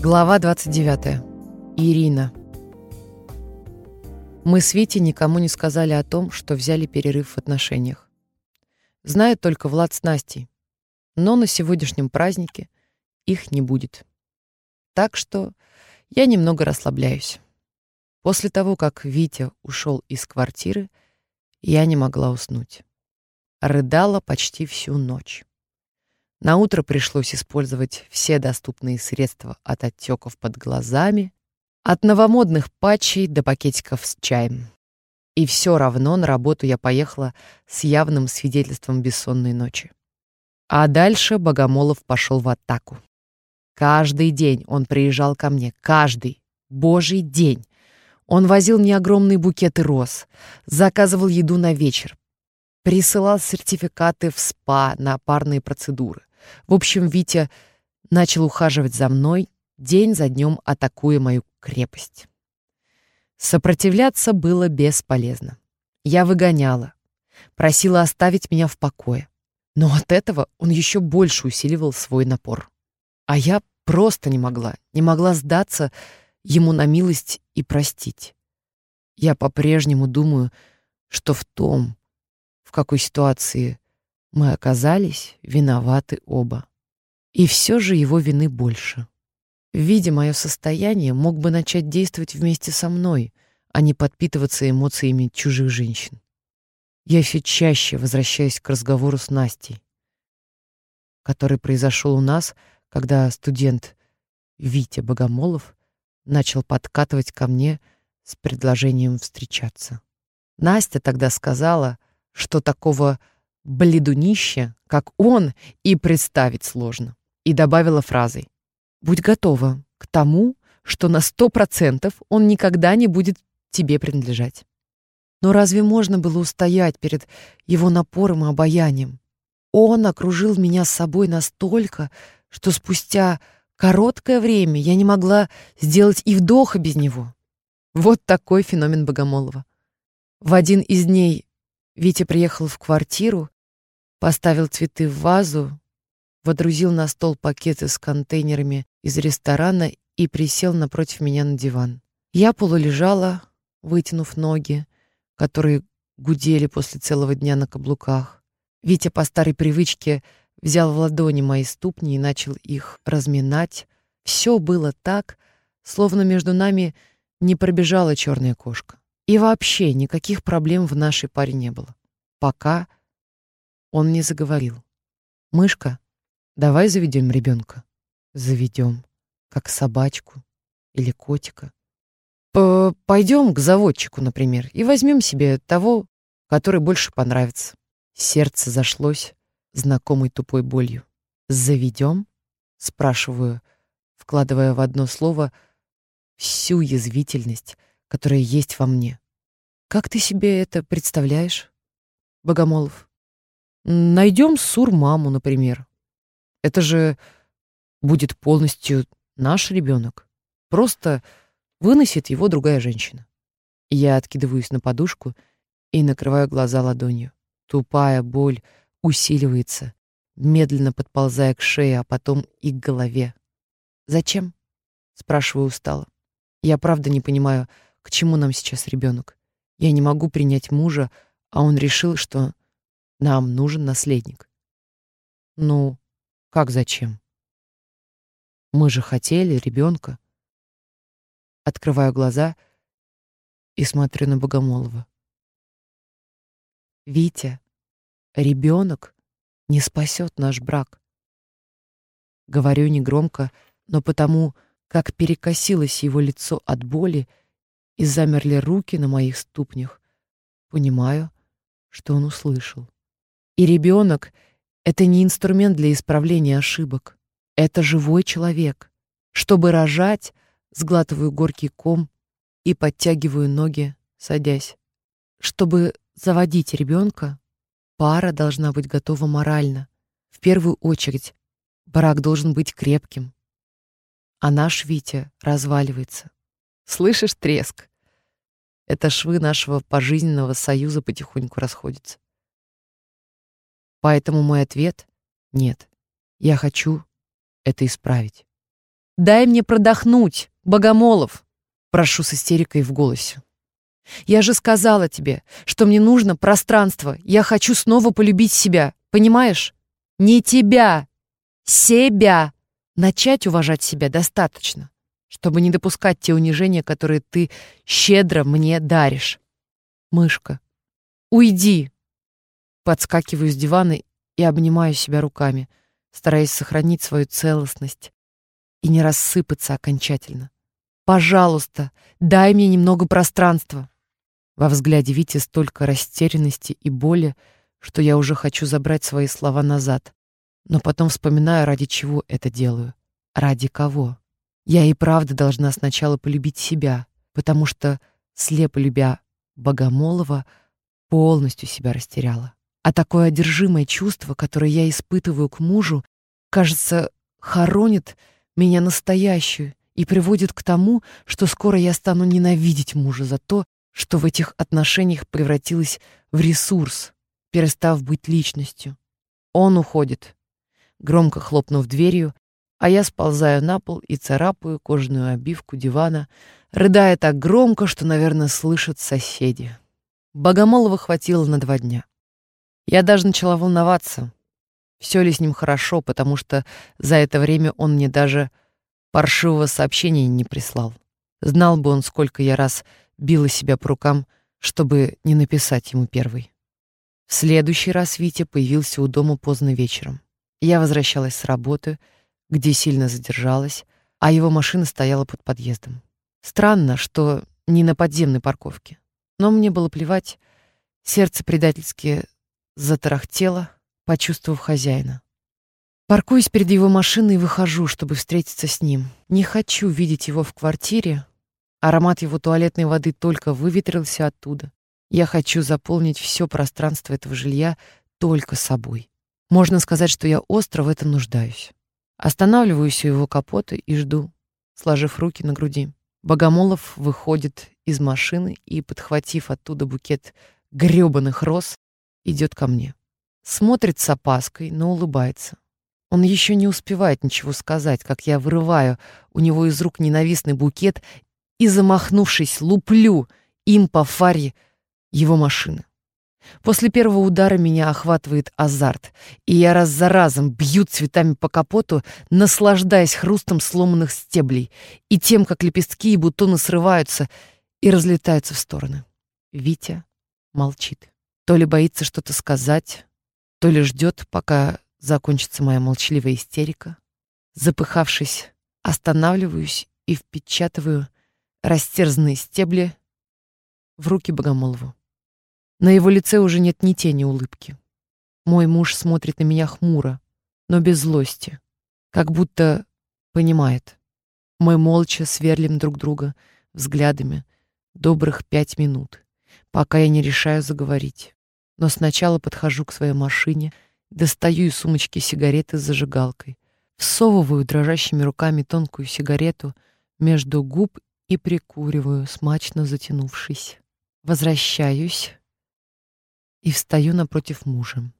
Глава 29. Ирина. Мы с Витей никому не сказали о том, что взяли перерыв в отношениях. Знает только Влад с Настей. Но на сегодняшнем празднике их не будет. Так что я немного расслабляюсь. После того, как Витя ушел из квартиры, я не могла уснуть. Рыдала почти всю ночь. На утро пришлось использовать все доступные средства от отеков под глазами, от новомодных патчей до пакетиков с чаем. И все равно на работу я поехала с явным свидетельством бессонной ночи. А дальше Богомолов пошел в атаку. Каждый день он приезжал ко мне, каждый, божий день. Он возил мне огромные букеты роз, заказывал еду на вечер, присылал сертификаты в СПА на парные процедуры. В общем, Витя начал ухаживать за мной, день за днем атакуя мою крепость. Сопротивляться было бесполезно. Я выгоняла, просила оставить меня в покое. Но от этого он еще больше усиливал свой напор. А я просто не могла, не могла сдаться ему на милость и простить. Я по-прежнему думаю, что в том, в какой ситуации мы оказались виноваты оба. И все же его вины больше. Видя мое состояние, мог бы начать действовать вместе со мной, а не подпитываться эмоциями чужих женщин. Я все чаще возвращаюсь к разговору с Настей, который произошел у нас, когда студент Витя Богомолов начал подкатывать ко мне с предложением встречаться. Настя тогда сказала, что такого бледунища, как он, и представить сложно. И добавила фразой «Будь готова к тому, что на сто процентов он никогда не будет тебе принадлежать». Но разве можно было устоять перед его напором и обаянием? Он окружил меня с собой настолько, что спустя короткое время я не могла сделать и вдоха без него. Вот такой феномен Богомолова. В один из дней Витя приехал в квартиру, поставил цветы в вазу, водрузил на стол пакеты с контейнерами из ресторана и присел напротив меня на диван. Я полулежала, вытянув ноги, которые гудели после целого дня на каблуках. Витя по старой привычке взял в ладони мои ступни и начал их разминать. Все было так, словно между нами не пробежала черная кошка. И вообще никаких проблем в нашей паре не было. Пока он не заговорил. «Мышка, давай заведем ребенка». «Заведем. Как собачку или котика. Пойдем к заводчику, например, и возьмем себе того, который больше понравится». Сердце зашлось знакомой тупой болью. «Заведем?» — спрашиваю, вкладывая в одно слово всю язвительность, которая есть во мне. Как ты себе это представляешь, Богомолов? Найдем Сур-маму, например. Это же будет полностью наш ребенок. Просто выносит его другая женщина. Я откидываюсь на подушку и накрываю глаза ладонью. Тупая боль усиливается, медленно подползая к шее, а потом и к голове. «Зачем?» — спрашиваю устало. Я правда не понимаю, к чему нам сейчас ребенок. Я не могу принять мужа, а он решил, что нам нужен наследник. Ну, как зачем? Мы же хотели ребенка. Открываю глаза и смотрю на Богомолова. Витя, ребенок не спасет наш брак. Говорю негромко, но потому, как перекосилось его лицо от боли и замерли руки на моих ступнях, понимаю, что он услышал. И ребенок — это не инструмент для исправления ошибок. Это живой человек. Чтобы рожать, сглатываю горький ком и подтягиваю ноги, садясь. Чтобы заводить ребенка, пара должна быть готова морально. В первую очередь, брак должен быть крепким, а наш Витя разваливается. Слышишь треск? Это швы нашего пожизненного союза потихоньку расходятся. Поэтому мой ответ — нет. Я хочу это исправить. Дай мне продохнуть, Богомолов!» Прошу с истерикой в голосе. «Я же сказала тебе, что мне нужно пространство. Я хочу снова полюбить себя. Понимаешь? Не тебя. Себя. Начать уважать себя достаточно, чтобы не допускать те унижения, которые ты щедро мне даришь. Мышка, уйди!» Подскакиваю с дивана и обнимаю себя руками, стараясь сохранить свою целостность и не рассыпаться окончательно. «Пожалуйста, дай мне немного пространства!» Во взгляде Вити столько растерянности и боли, что я уже хочу забрать свои слова назад. Но потом вспоминаю, ради чего это делаю. Ради кого? Я и правда должна сначала полюбить себя, потому что, слепо любя Богомолова, полностью себя растеряла. А такое одержимое чувство, которое я испытываю к мужу, кажется, хоронит меня настоящую и приводит к тому, что скоро я стану ненавидеть мужа за то, что в этих отношениях превратилось в ресурс, перестав быть личностью. Он уходит, громко хлопнув дверью, а я сползаю на пол и царапаю кожаную обивку дивана, рыдая так громко, что, наверное, слышат соседи. Богомолова хватило на два дня. Я даже начала волноваться, все ли с ним хорошо, потому что за это время он мне даже паршивого сообщения не прислал. Знал бы он, сколько я раз била себя по рукам, чтобы не написать ему первый. В следующий раз Витя появился у дома поздно вечером. Я возвращалась с работы, где сильно задержалась, а его машина стояла под подъездом. Странно, что не на подземной парковке. Но мне было плевать. Сердце предательски затарахтела, почувствовав хозяина. Паркуюсь перед его машиной и выхожу, чтобы встретиться с ним. Не хочу видеть его в квартире. Аромат его туалетной воды только выветрился оттуда. Я хочу заполнить все пространство этого жилья только собой. Можно сказать, что я остро в этом нуждаюсь. Останавливаюсь у его капота и жду, сложив руки на груди. Богомолов выходит из машины и, подхватив оттуда букет грёбаных роз, идет ко мне. Смотрит с опаской, но улыбается. Он еще не успевает ничего сказать, как я вырываю у него из рук ненавистный букет и, замахнувшись, луплю им по фаре его машины. После первого удара меня охватывает азарт, и я раз за разом бью цветами по капоту, наслаждаясь хрустом сломанных стеблей и тем, как лепестки и бутоны срываются и разлетаются в стороны. Витя молчит. То ли боится что-то сказать, то ли ждет, пока закончится моя молчаливая истерика. Запыхавшись, останавливаюсь и впечатываю растерзанные стебли в руки Богомолову. На его лице уже нет ни тени улыбки. Мой муж смотрит на меня хмуро, но без злости, как будто понимает. Мы молча сверлим друг друга взглядами добрых пять минут, пока я не решаю заговорить. Но сначала подхожу к своей машине, достаю из сумочки сигареты с зажигалкой, всовываю дрожащими руками тонкую сигарету между губ и прикуриваю, смачно затянувшись. Возвращаюсь и встаю напротив мужа.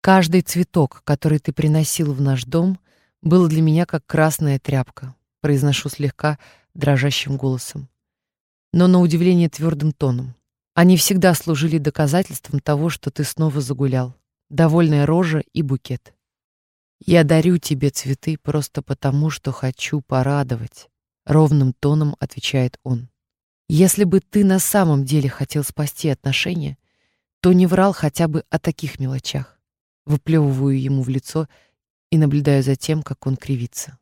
Каждый цветок, который ты приносил в наш дом, был для меня как красная тряпка, произношу слегка дрожащим голосом, но на удивление твердым тоном. Они всегда служили доказательством того, что ты снова загулял. Довольная рожа и букет. Я дарю тебе цветы просто потому, что хочу порадовать, ровным тоном отвечает он. Если бы ты на самом деле хотел спасти отношения, то не врал хотя бы о таких мелочах. Выплевываю ему в лицо и наблюдаю за тем, как он кривится.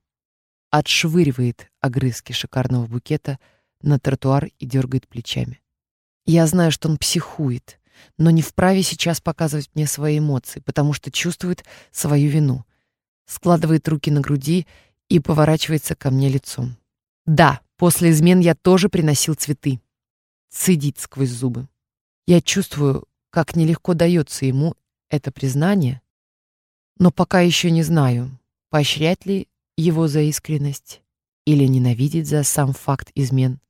Отшвыривает огрызки шикарного букета на тротуар и дергает плечами. Я знаю, что он психует, но не вправе сейчас показывать мне свои эмоции, потому что чувствует свою вину. Складывает руки на груди и поворачивается ко мне лицом. Да, после измен я тоже приносил цветы. Цедит сквозь зубы. Я чувствую, как нелегко дается ему это признание, но пока еще не знаю, поощрять ли его за искренность или ненавидеть за сам факт измен.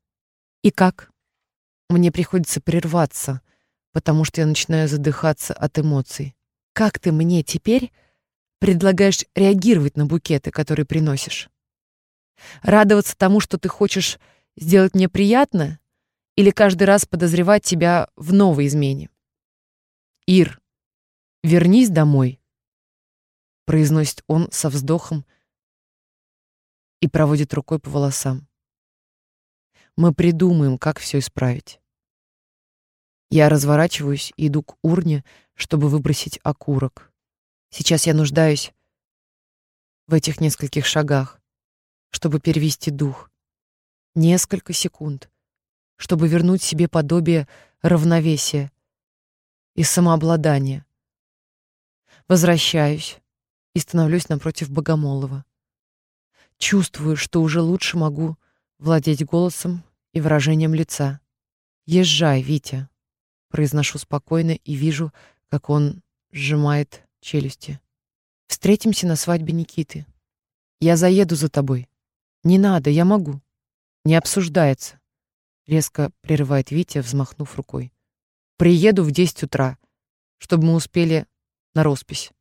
И как? Мне приходится прерваться, потому что я начинаю задыхаться от эмоций. Как ты мне теперь предлагаешь реагировать на букеты, которые приносишь? Радоваться тому, что ты хочешь сделать мне приятно, или каждый раз подозревать тебя в новой измене? Ир, вернись домой, произносит он со вздохом и проводит рукой по волосам. Мы придумаем, как все исправить. Я разворачиваюсь и иду к урне, чтобы выбросить окурок. Сейчас я нуждаюсь в этих нескольких шагах, чтобы перевести дух. Несколько секунд, чтобы вернуть себе подобие равновесия и самообладания. Возвращаюсь и становлюсь напротив Богомолова. Чувствую, что уже лучше могу владеть голосом и выражением лица. «Езжай, Витя», — произношу спокойно и вижу, как он сжимает челюсти. Встретимся на свадьбе Никиты. Я заеду за тобой. Не надо, я могу. Не обсуждается. Резко прерывает Витя, взмахнув рукой. Приеду в 10 утра, чтобы мы успели на роспись.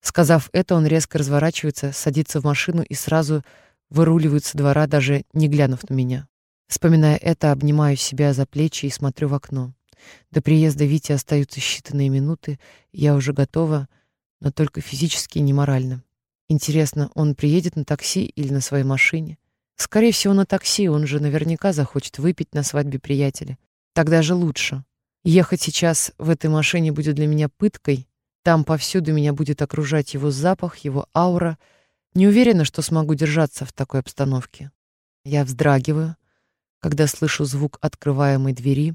Сказав это, он резко разворачивается, садится в машину и сразу выруливает со двора, даже не глянув на меня. Вспоминая это, обнимаю себя за плечи и смотрю в окно. До приезда Вити остаются считанные минуты, я уже готова но только физически и не морально. Интересно, он приедет на такси или на своей машине? Скорее всего, на такси, он же наверняка захочет выпить на свадьбе приятеля. Тогда же лучше. Ехать сейчас в этой машине будет для меня пыткой. Там повсюду меня будет окружать его запах, его аура. Не уверена, что смогу держаться в такой обстановке. Я вздрагиваю, когда слышу звук открываемой двери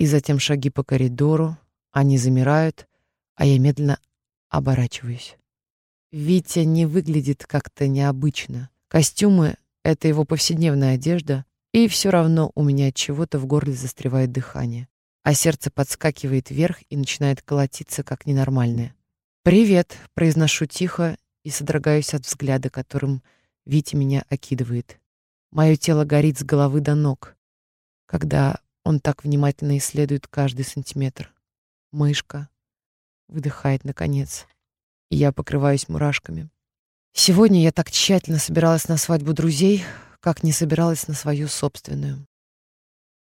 и затем шаги по коридору. Они замирают, а я медленно Оборачиваюсь. Витя не выглядит как-то необычно. Костюмы — это его повседневная одежда, и все равно у меня от чего-то в горле застревает дыхание, а сердце подскакивает вверх и начинает колотиться, как ненормальное. «Привет», — произношу тихо и содрогаюсь от взгляда, которым Витя меня окидывает. Мое тело горит с головы до ног, когда он так внимательно исследует каждый сантиметр. Мышка, выдыхает наконец. И я покрываюсь мурашками. Сегодня я так тщательно собиралась на свадьбу друзей, как не собиралась на свою собственную.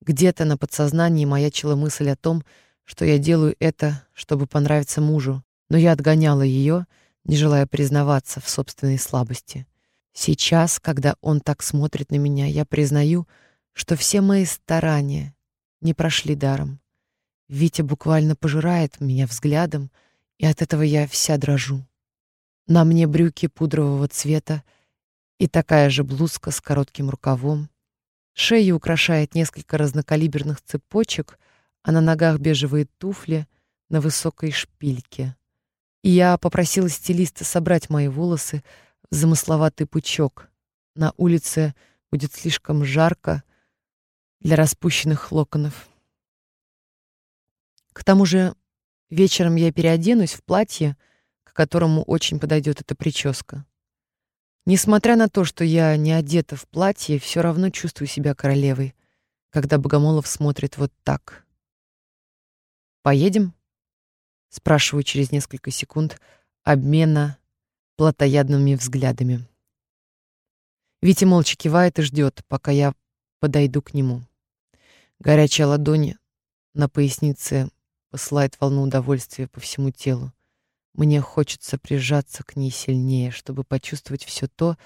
Где-то на подсознании маячила мысль о том, что я делаю это, чтобы понравиться мужу, но я отгоняла ее, не желая признаваться в собственной слабости. Сейчас, когда он так смотрит на меня, я признаю, что все мои старания не прошли даром. Витя буквально пожирает меня взглядом, и от этого я вся дрожу. На мне брюки пудрового цвета и такая же блузка с коротким рукавом. Шею украшает несколько разнокалиберных цепочек, а на ногах бежевые туфли на высокой шпильке. И я попросила стилиста собрать мои волосы в замысловатый пучок. На улице будет слишком жарко для распущенных локонов. К тому же вечером я переоденусь в платье, к которому очень подойдет эта прическа. Несмотря на то, что я не одета в платье, все равно чувствую себя королевой, когда Богомолов смотрит вот так. «Поедем?» — спрашиваю через несколько секунд обмена плотоядными взглядами. Витя молча кивает и ждет, пока я подойду к нему. Горячая ладонь на пояснице посылает волну удовольствия по всему телу. Мне хочется прижаться к ней сильнее, чтобы почувствовать все то,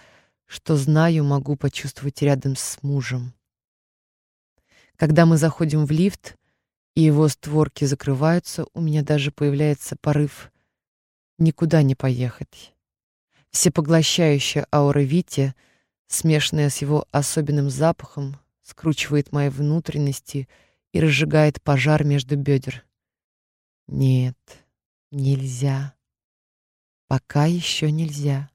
что знаю, могу почувствовать рядом с мужем. Когда мы заходим в лифт, и его створки закрываются, у меня даже появляется порыв никуда не поехать. Всепоглощающая аура Вити, смешанная с его особенным запахом, скручивает мои внутренности и разжигает пожар между бедер. Нет, нельзя. Пока еще нельзя.